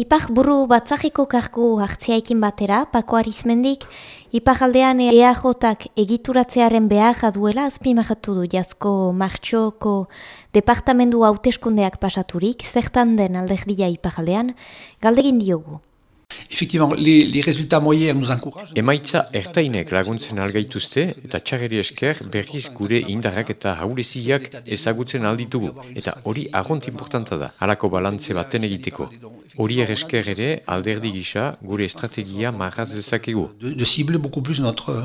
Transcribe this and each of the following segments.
Ipar buru batzakiko kargu hartziaikin batera, Pako Arizmendik, Ipar aldean EAJ-ak egituratzearen behar duela azpimahatu du jazko martxoko departamendu hauteskundeak pasaturik, zertan den alderdia Ipar aldean, galdegin diogu. Effectivement, les, les résultats moyens nous encouragent. Emaitza ertainek laguntzen algaituzte eta txageri esker berriz gure indarrak eta haureziak ezagutzen alditugu. Eta hori agont importanta da, halako balantze baten egiteko. Hori esker ere alderdi gisa gure estrategia marraz dezakegu. De, de cibler beaucoup plus notre,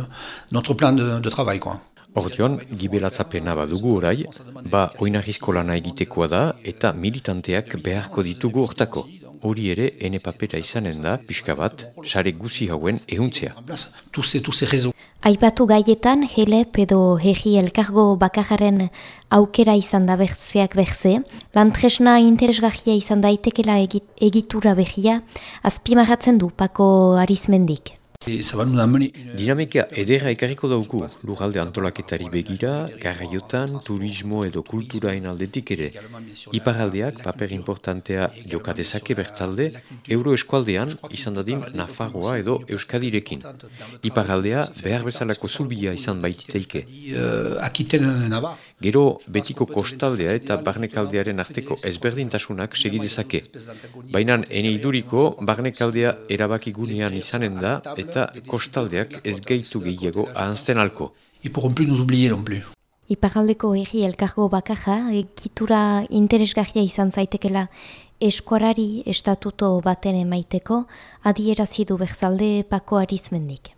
notre plan de, de travail. Quoi. Ordion, gibelatzapena badugu orai, ba oinarrizko lana egitekoa da eta militanteak beharko ditugu hortako hori ere ene papera izanen da, pixka bat, sare guzi hauen ehuntzea. Aipatu gaietan, helep edo hegi elkargo bakajaren aukera izan da bertzeak bertze, lantresna interesgahia izan daitekela egitura behia, azpimaratzen du pako arizmendik. Dinamika edera ekarriko dauku, lujalde antolaketari begira, garraiotan, turismo edo kulturain aldetik ere. Iparaldeak paper importantea jokatezake bertzalde, euro eskualdean izan dadin Nafarroa edo Euskadirekin. Iparaldea behar bezalako zubia izan baititeike. Gero betiko kostaldea eta barnekaldearen arteko ezberdintasunak segidezake. Baina ene iduriko barnekaldea erabakigunean izanen da eta eta kostaldeak ez gaitu gehiago ahanzten alko. Iparaldeko egi elkargo bakaja, egitura interesgarria izan zaitekela eskuarari estatuto baten emaiteko, adierazidu berzalde pako arizmendik.